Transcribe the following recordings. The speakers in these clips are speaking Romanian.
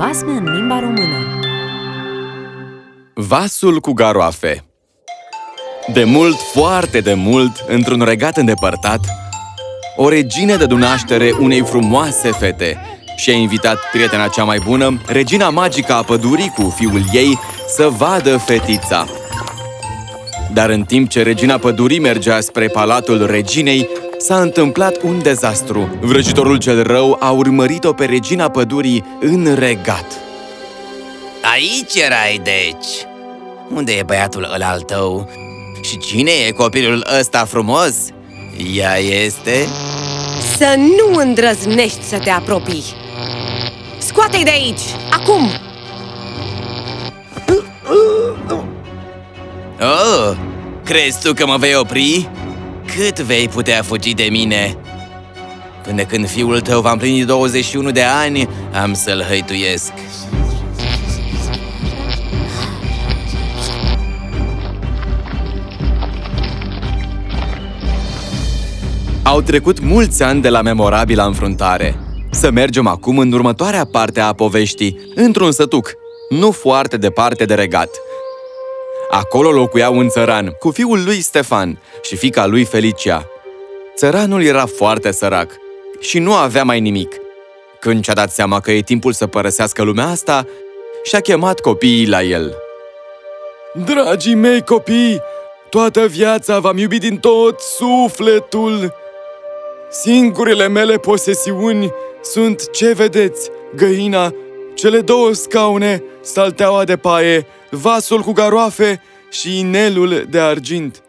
basme în limba română. Vasul cu garoafe. De mult, foarte de mult, într-un regat îndepărtat, o regină de naștere unei frumoase fete. Și a invitat prietena cea mai bună, regina magică a pădurii cu fiul ei, să vadă fetița. Dar în timp ce regina pădurii mergea spre palatul reginei, s-a întâmplat un dezastru. Vrăjitorul cel rău a urmărit-o pe regina pădurii în regat. Aici erai, deci! Unde e băiatul ăla al tău? Și cine e copilul ăsta frumos? Ea este? Să nu îndrăznești să te apropii! Scoate-i de aici! Acum! Oh, crezi tu că mă vei opri? Cât vei putea fugi de mine? Până când fiul tău va împlini 21 de ani, am să-l hăituiesc. Au trecut mulți ani de la memorabila înfruntare. Să mergem acum în următoarea parte a poveștii, într-un sătuc, nu foarte departe de regat. Acolo locuia un țăran cu fiul lui Stefan și fica lui Felicia. Țăranul era foarte sărac și nu avea mai nimic. Când și-a dat seama că e timpul să părăsească lumea asta, și-a chemat copiii la el. Dragii mei copii, toată viața v-am iubit din tot sufletul! Singurele mele posesiuni sunt ce vedeți, găina, cele două scaune, salteaua de paie, vasul cu garoafe și inelul de argint.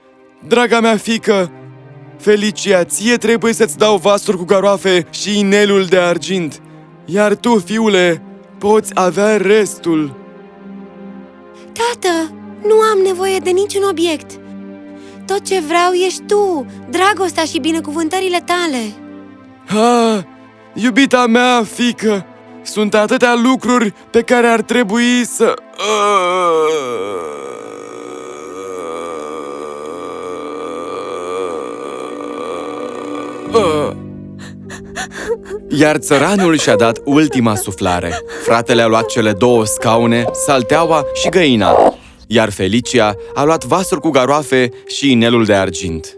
Draga mea fică, Felicia, ție trebuie să-ți dau vasul cu garoafe și inelul de argint, iar tu, fiule, poți avea restul. Tată, nu am nevoie de niciun obiect! Tot ce vreau ești tu, dragostea și binecuvântările tale! Ha, iubita mea, fică, sunt atâtea lucruri pe care ar trebui să... Iar țăranul și-a dat ultima suflare. Fratele a luat cele două scaune, salteaua și găina, iar Felicia a luat vasul cu garoafe și inelul de argint.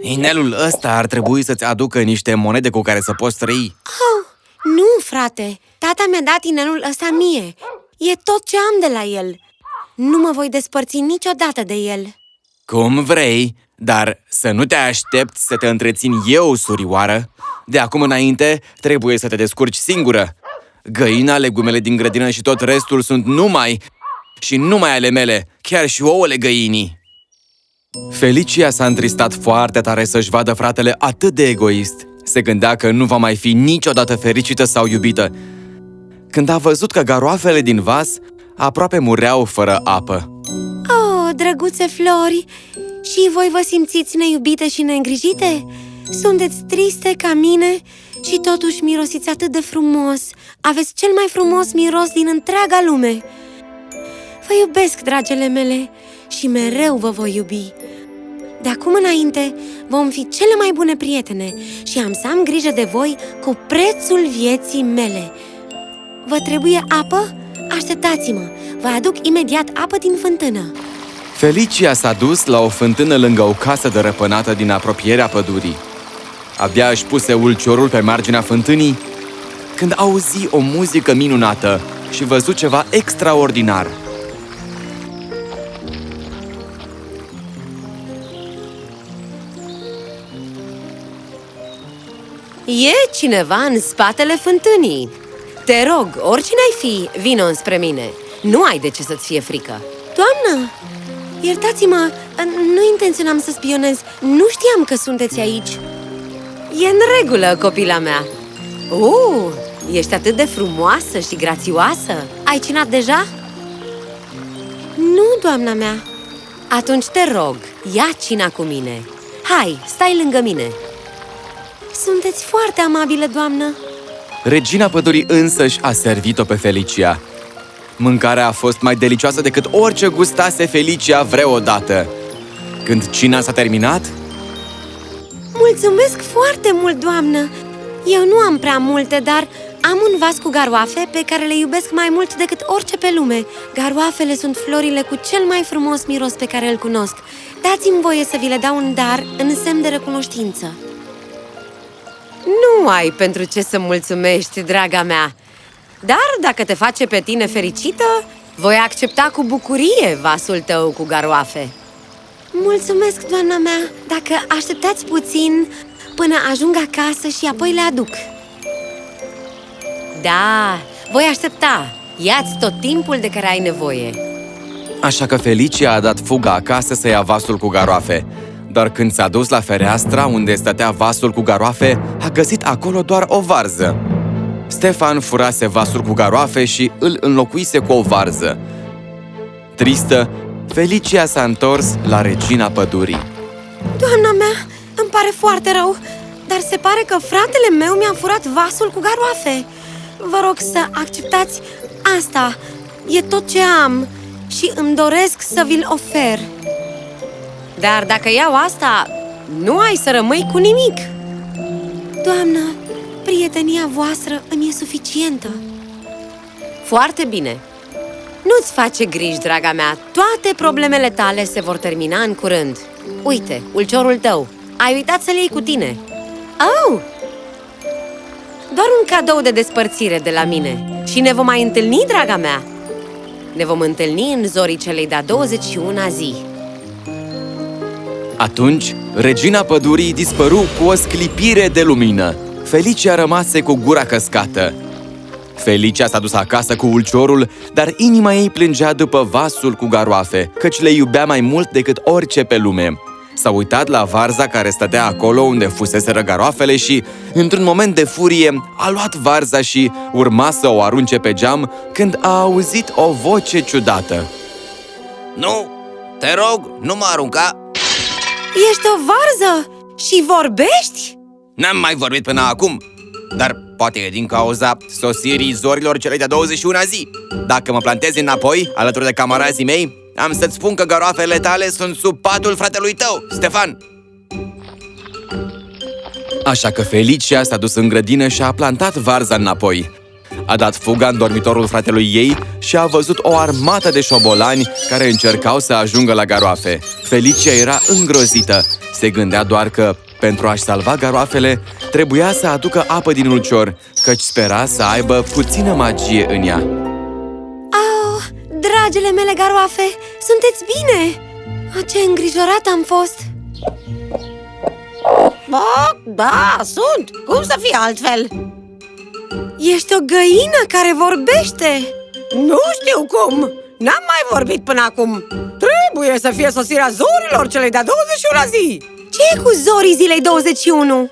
Inelul ăsta ar trebui să-ți aducă niște monede cu care să poți trăi. Oh, nu, frate! Tata mi-a dat inelul ăsta mie! E tot ce am de la el! Nu mă voi despărți niciodată de el! Cum vrei, dar să nu te aștepți să te întrețin eu, surioară. De acum înainte, trebuie să te descurci singură. Găina, legumele din grădină și tot restul sunt numai și numai ale mele, chiar și ouăle găinii. Felicia s-a întristat foarte tare să-și vadă fratele atât de egoist. Se gândea că nu va mai fi niciodată fericită sau iubită. Când a văzut că garoafele din vas aproape mureau fără apă. Oh, drăguțe flori! Și voi vă simțiți neiubite și neîngrijite? Sunteți triste ca mine și totuși mirosiți atât de frumos Aveți cel mai frumos miros din întreaga lume Vă iubesc, dragele mele, și mereu vă voi iubi De acum înainte vom fi cele mai bune prietene și am să am grijă de voi cu prețul vieții mele Vă trebuie apă? Așteptați-mă, vă aduc imediat apă din fântână Felicia s-a dus la o fântână lângă o casă dărăpânată din apropierea pădurii. Abia își puse ulciorul pe marginea fântânii când auzi o muzică minunată și văzut ceva extraordinar. E cineva în spatele fântânii Te rog, oricine ai fi, vino înspre mine. Nu ai de ce să-ți fie frică. Doamnă, iertați-mă, nu intenționam să spionez. Nu știam că sunteți aici. E în regulă, copila mea. Uh, ești atât de frumoasă și grațioasă. Ai cinat deja? Nu, doamna mea. Atunci te rog, ia cina cu mine. Hai, stai lângă mine. Sunteți foarte amabilă, doamnă Regina pădurii însăși a servit-o pe Felicia. Mâncarea a fost mai delicioasă decât orice gustase Felicia vreodată. Când cina s-a terminat, Mulțumesc foarte mult, doamnă! Eu nu am prea multe, dar Am un vas cu garoafe pe care le iubesc mai mult decât orice pe lume. Garoafele sunt florile cu cel mai frumos miros pe care îl cunosc. Dați-mi voie să vi le dau un dar în semn de recunoștință. Nu ai pentru ce să mulțumești, draga mea. Dar dacă te face pe tine fericită, voi accepta cu bucurie vasul tău cu garoafe. Mulțumesc, doamna mea! Dacă așteptați puțin până ajung acasă și apoi le aduc. Da, voi aștepta. Ia-ți tot timpul de care ai nevoie. Așa că Felicia a dat fuga acasă să ia vasul cu garoafe. Dar când s-a dus la fereastra unde stătea vasul cu garoafe, a găsit acolo doar o varză. Stefan furase vasul cu garoafe și îl înlocuise cu o varză. Tristă, Felicia s-a întors la regina pădurii. Doamna mea, îmi pare foarte rău, dar se pare că fratele meu mi-a furat vasul cu garoafe. Vă rog să acceptați asta. E tot ce am și îmi doresc să vi-l ofer. Dar dacă iau asta, nu ai să rămâi cu nimic. Doamnă, prietenia voastră îmi e suficientă. Foarte bine. Nu-ți face griji, draga mea. Toate problemele tale se vor termina în curând. Uite, ulciorul tău. Ai uitat să-l iei cu tine. Oh! Doar un cadou de despărțire de la mine. Și ne vom mai întâlni, draga mea. Ne vom întâlni în zorii celei de-a 21-a zi. Atunci, regina pădurii dispăru cu o sclipire de lumină. Felicia rămase cu gura căscată. Felicia s-a dus acasă cu ulciorul, dar inima ei plângea după vasul cu garoafe, căci le iubea mai mult decât orice pe lume. S-a uitat la varza care stătea acolo unde fusese garoafele și, într-un moment de furie, a luat varza și urma să o arunce pe geam când a auzit o voce ciudată. Nu, te rog, nu mă arunca! Ești o varză și vorbești? N-am mai vorbit până acum, dar poate e din cauza sosirii zorilor celei de-a 21-a zi. Dacă mă plantezi înapoi, alături de camarazii mei, am să-ți spun că garoafele tale sunt sub patul fratelui tău, Stefan! Așa că Felicia s-a dus în grădină și a plantat varza înapoi. A dat fuga în dormitorul fratelui ei și a văzut o armată de șobolani care încercau să ajungă la garoafe. Felicia era îngrozită. Se gândea doar că, pentru a-și salva garoafele, trebuia să aducă apă din ulcior, căci spera să aibă puțină magie în ea. Oh, dragele mele garoafe, sunteți bine? Ce îngrijorat am fost! Ba, da, sunt! Cum să fie altfel? Ești o găină care vorbește! Nu știu cum! N-am mai vorbit până acum! Trebuie să fie sosirea zorilor celei de-a 21-a zi! Ce e cu zorii zilei 21?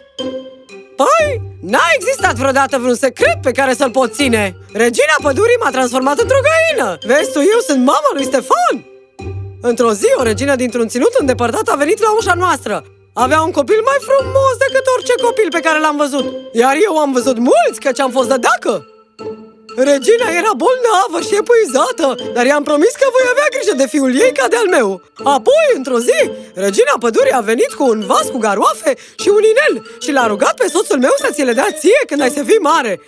Păi, n-a existat vreodată vreun secret pe care să-l pot ține! Regina pădurii m-a transformat într-o găină! Vezi tu, eu sunt mama lui Stefan! Într-o zi, o regină dintr-un ținut îndepărtat a venit la ușa noastră avea un copil mai frumos decât orice copil pe care l-am văzut. Iar eu am văzut mulți, căci am fost dădeacă Regina era bolnavă și epuizată, dar i-am promis că voi avea grijă de fiul ei ca de al meu. Apoi, într-o zi, regina pădurii a venit cu un vas cu garoafe și un inel și l-a rugat pe soțul meu să ți le dea ție când ai să fii mare.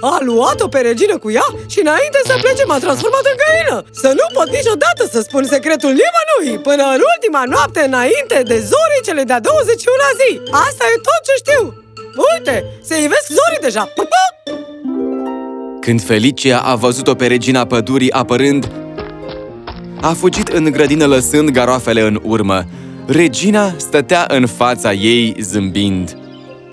A luat-o pe regină cu ea și înainte să plece m-a transformat în găină. Să nu pot niciodată să spun secretul nimănui până în ultima noapte înainte de zorii cele de-a 21-a zi. Asta e tot ce știu. Uite, se ivesc zorii deja. Pa, pa! Când Felicia a văzut-o pe regina pădurii apărând, a fugit în grădină lăsând garoafele în urmă. Regina stătea în fața ei zâmbind.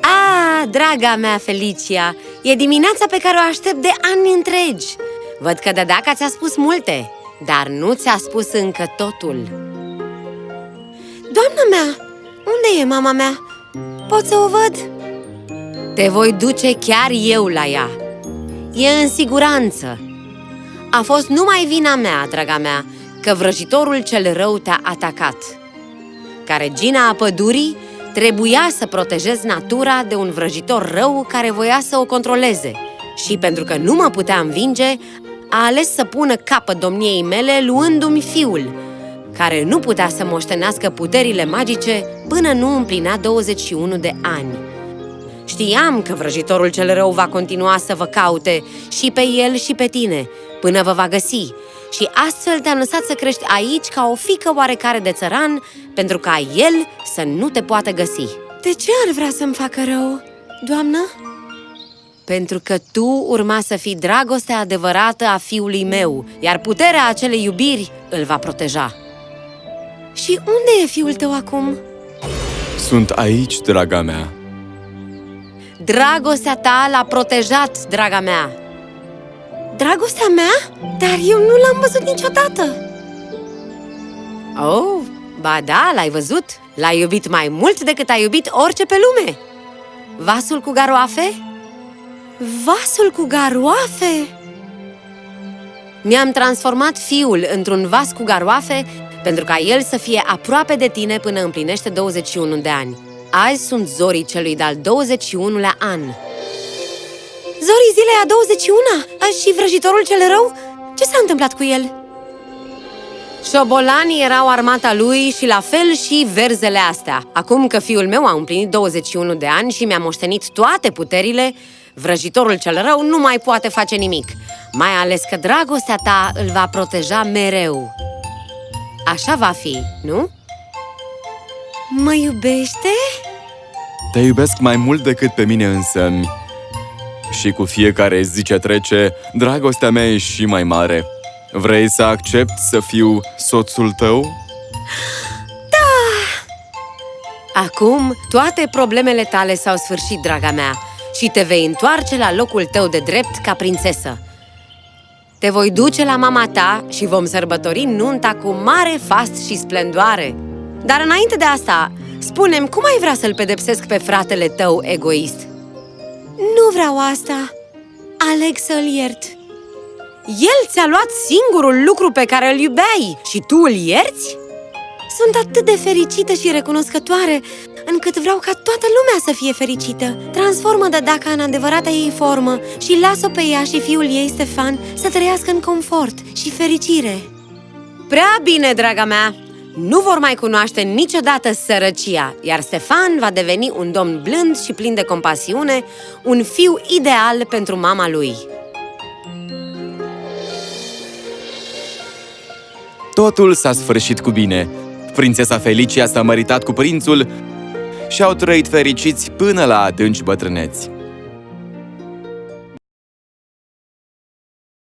Ah, draga mea Felicia, e dimineața pe care o aștept de ani întregi. Văd că de dacă ți-a spus multe, dar nu ți-a spus încă totul. Doamna mea, unde e mama mea? Pot să o văd? Te voi duce chiar eu la ea. E în siguranță. A fost numai vina mea, draga mea, că vrăjitorul cel rău te-a atacat. Ca regina a pădurii, trebuia să protejez natura de un vrăjitor rău care voia să o controleze. Și pentru că nu mă putea învinge, a ales să pună capăt domniei mele luându-mi fiul, care nu putea să moștenească puterile magice până nu împlinea 21 de ani. Știam că vrăjitorul cel rău va continua să vă caute și pe el și pe tine, până vă va găsi. Și astfel te-am lăsat să crești aici ca o fică oarecare de țăran, pentru ca el să nu te poată găsi. De ce ar vrea să-mi facă rău, doamnă? Pentru că tu urma să fii dragostea adevărată a fiului meu, iar puterea acelei iubiri îl va proteja. Și unde e fiul tău acum? Sunt aici, draga mea. Dragostea ta l-a protejat, draga mea! Dragostea mea? Dar eu nu l-am văzut niciodată! Oh, ba da, l-ai văzut! L-ai iubit mai mult decât ai iubit orice pe lume! Vasul cu garoafe? Vasul cu garoafe? Mi-am transformat fiul într-un vas cu garoafe pentru ca el să fie aproape de tine până împlinește 21 de ani. Azi sunt zorii celui de-al 21-lea an. Zorii zilei a 21-a? Și vrăjitorul cel rău? Ce s-a întâmplat cu el? Șobolanii erau armata lui și la fel și verzele astea. Acum că fiul meu a împlinit 21 de ani și mi-a moștenit toate puterile, vrăjitorul cel rău nu mai poate face nimic, mai ales că dragostea ta îl va proteja mereu. Așa va fi, nu? Mă iubește? Te iubesc mai mult decât pe mine însă. Și cu fiecare zi ce trece, dragostea mea e și mai mare. Vrei să accept să fiu soțul tău? Acum, toate problemele tale s-au sfârșit, draga mea, și te vei întoarce la locul tău de drept ca prințesă. Te voi duce la mama ta și vom sărbători nunta cu mare fast și splendoare. Dar înainte de asta, spunem cum ai vrea să-l pedepsesc pe fratele tău egoist? Nu vreau asta. Aleg să-l iert. El ți-a luat singurul lucru pe care îl iubeai și tu îl ierți? Sunt atât de fericită și recunoscătoare încât vreau ca toată lumea să fie fericită. Transformă Dadaca în adevărata ei formă și lasă pe ea și fiul ei, Stefan, să trăiască în confort și fericire. Prea bine, draga mea! Nu vor mai cunoaște niciodată sărăcia, iar Stefan va deveni un domn blând și plin de compasiune, un fiu ideal pentru mama lui. Totul s-a sfârșit cu bine. Prințesa Felicia s-a măritat cu prințul și au trăit fericiți până la adânci bătrâneți.